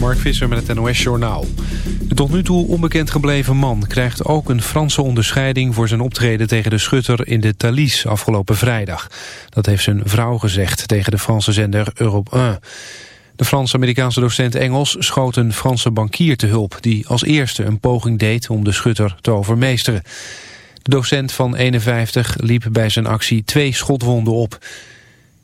Mark Visser met het NOS-journaal. De tot nu toe onbekend gebleven man krijgt ook een Franse onderscheiding... voor zijn optreden tegen de schutter in de Thalys afgelopen vrijdag. Dat heeft zijn vrouw gezegd tegen de Franse zender Europe 1. De Frans-Amerikaanse docent Engels schoot een Franse bankier te hulp... die als eerste een poging deed om de schutter te overmeesteren. De docent van 51 liep bij zijn actie twee schotwonden op...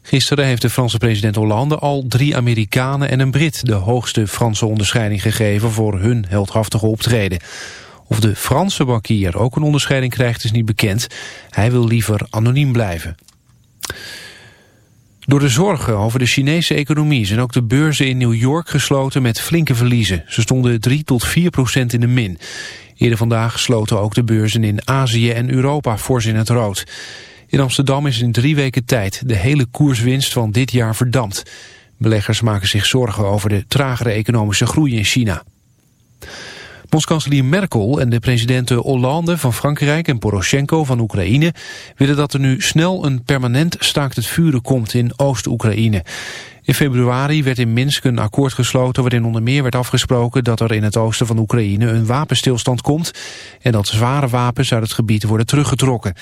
Gisteren heeft de Franse president Hollande al drie Amerikanen en een Brit de hoogste Franse onderscheiding gegeven voor hun heldhaftige optreden. Of de Franse bankier ook een onderscheiding krijgt is niet bekend. Hij wil liever anoniem blijven. Door de zorgen over de Chinese economie zijn ook de beurzen in New York gesloten met flinke verliezen. Ze stonden 3 tot 4 procent in de min. Eerder vandaag sloten ook de beurzen in Azië en Europa fors in het rood. In Amsterdam is in drie weken tijd de hele koerswinst van dit jaar verdampt. Beleggers maken zich zorgen over de tragere economische groei in China. Bondskanselier Merkel en de presidenten Hollande van Frankrijk en Poroshenko van Oekraïne willen dat er nu snel een permanent staakt het vuren komt in Oost-Oekraïne. In februari werd in Minsk een akkoord gesloten waarin onder meer werd afgesproken dat er in het oosten van Oekraïne een wapenstilstand komt en dat zware wapens uit het gebied worden teruggetrokken.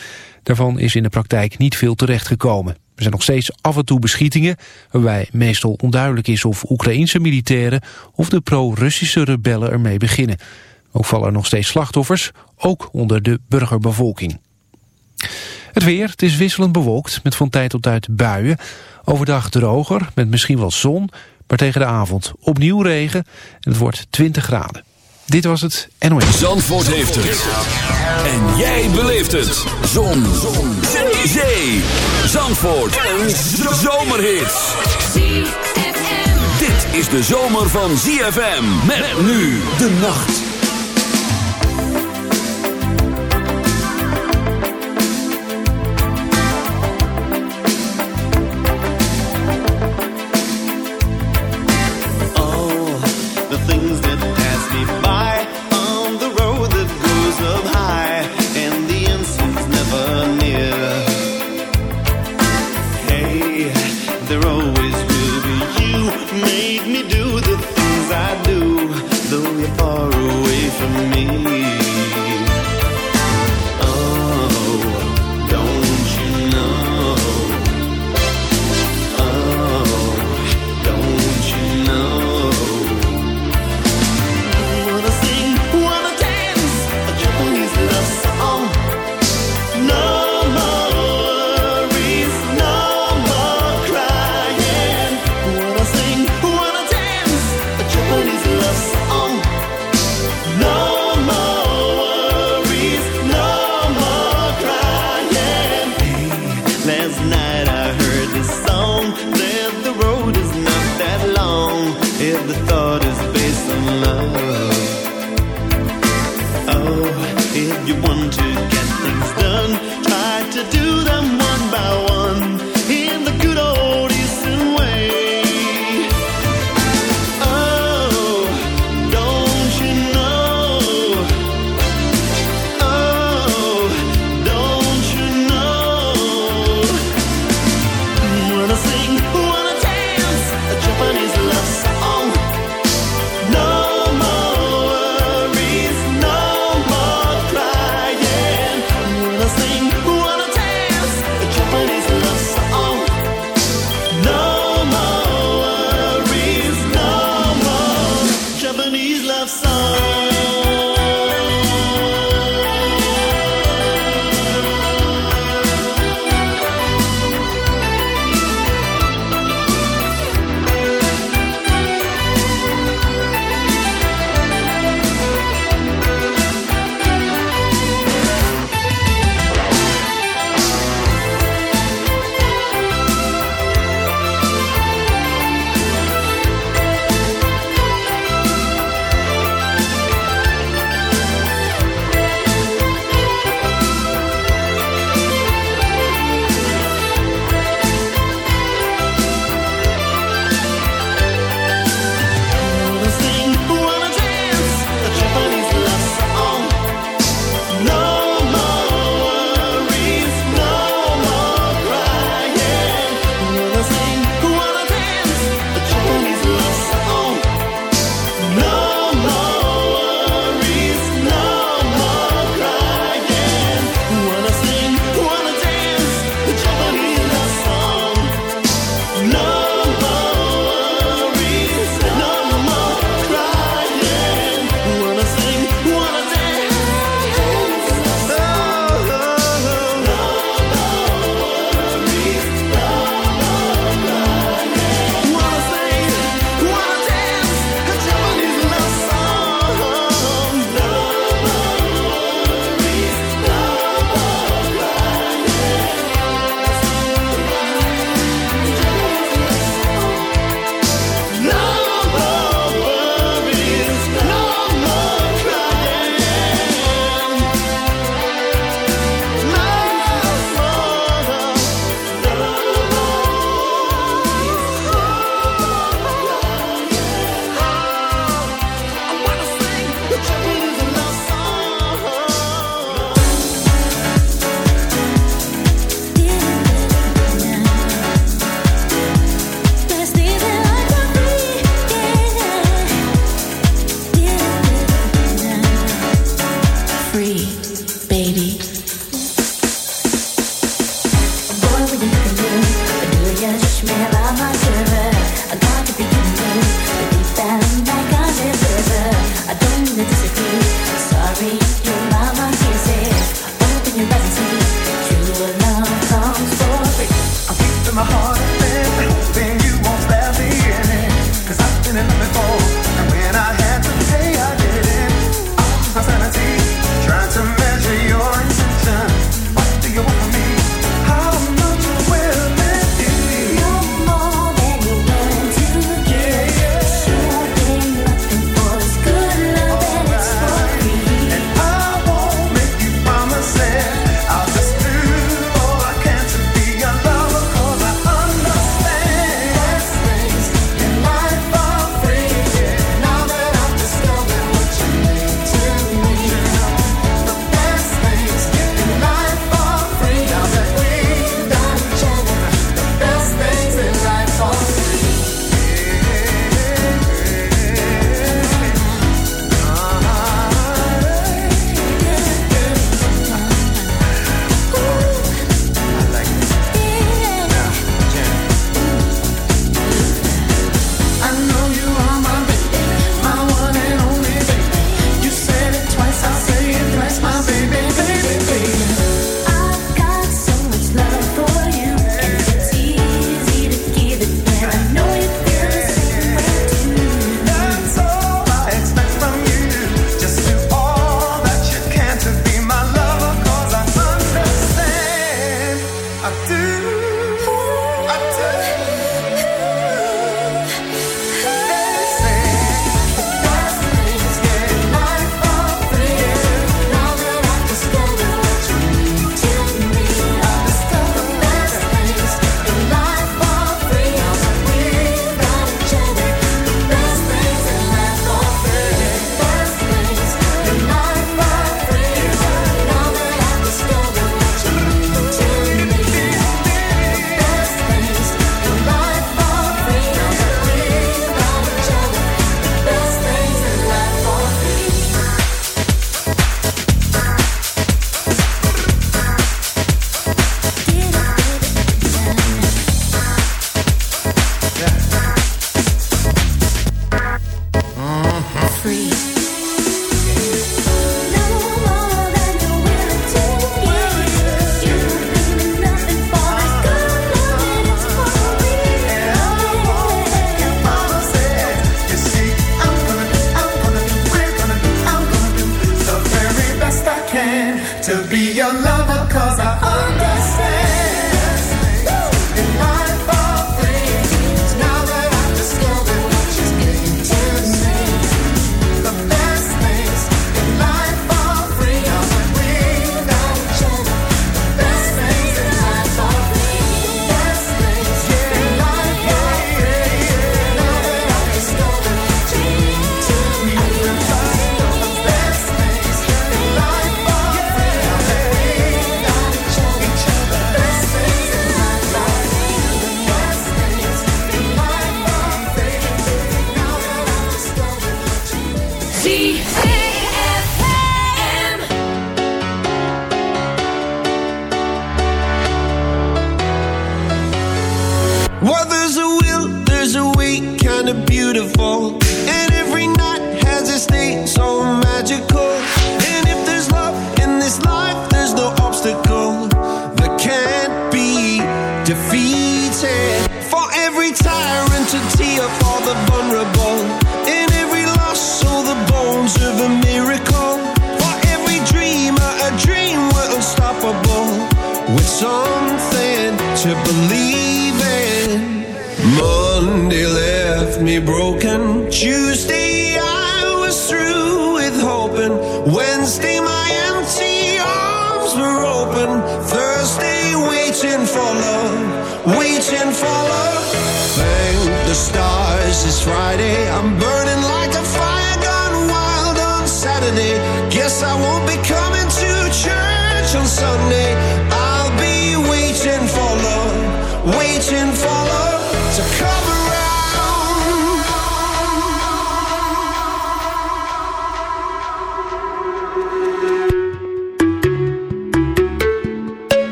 Daarvan is in de praktijk niet veel terechtgekomen. Er zijn nog steeds af en toe beschietingen, waarbij meestal onduidelijk is of Oekraïense militairen of de pro-Russische rebellen ermee beginnen. Ook vallen er nog steeds slachtoffers, ook onder de burgerbevolking. Het weer, het is wisselend bewolkt met van tijd tot tijd buien. Overdag droger, met misschien wel zon, maar tegen de avond opnieuw regen en het wordt 20 graden. Dit was het NOS. Zandvoort heeft het. En jij beleeft het. Zon. zon. Zee. Zee. Zandvoort. Een zomerhit. Dit is de zomer van ZFM. Met nu de nacht.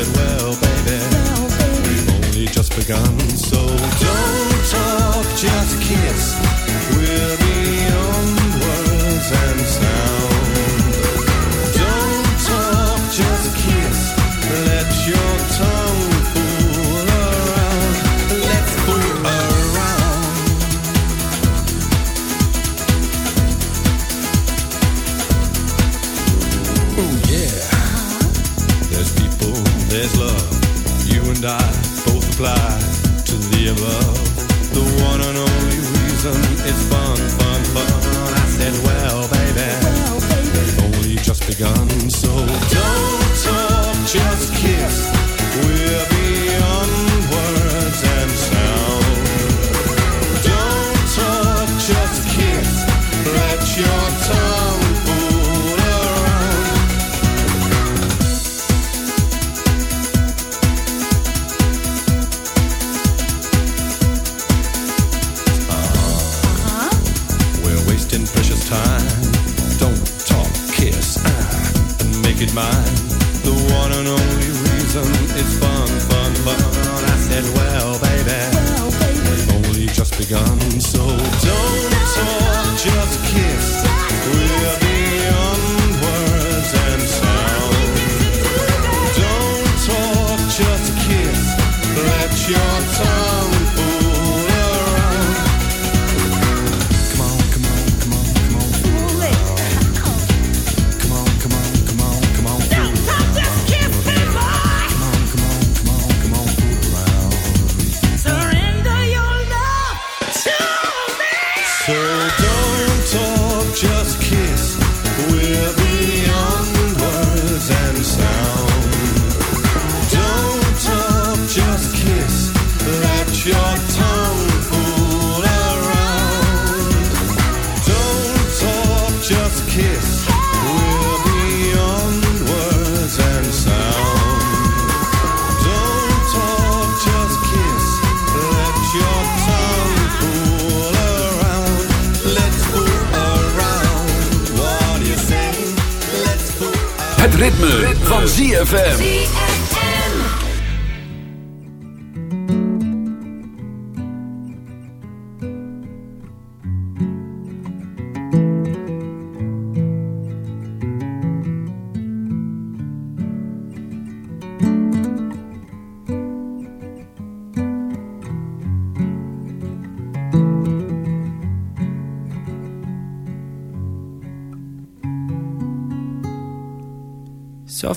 ook op internet. www.zfmzandvoort.nl just kiss. We're beyond words and sound. don't ritme, van ZFM.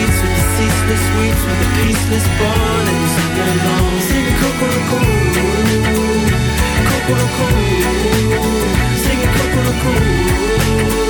beats with the ceaseless weeps with the peaceless burning to belong. Singing Kokoroko, Kokoroko, singing Kokoroko.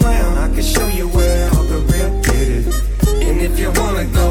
wanna go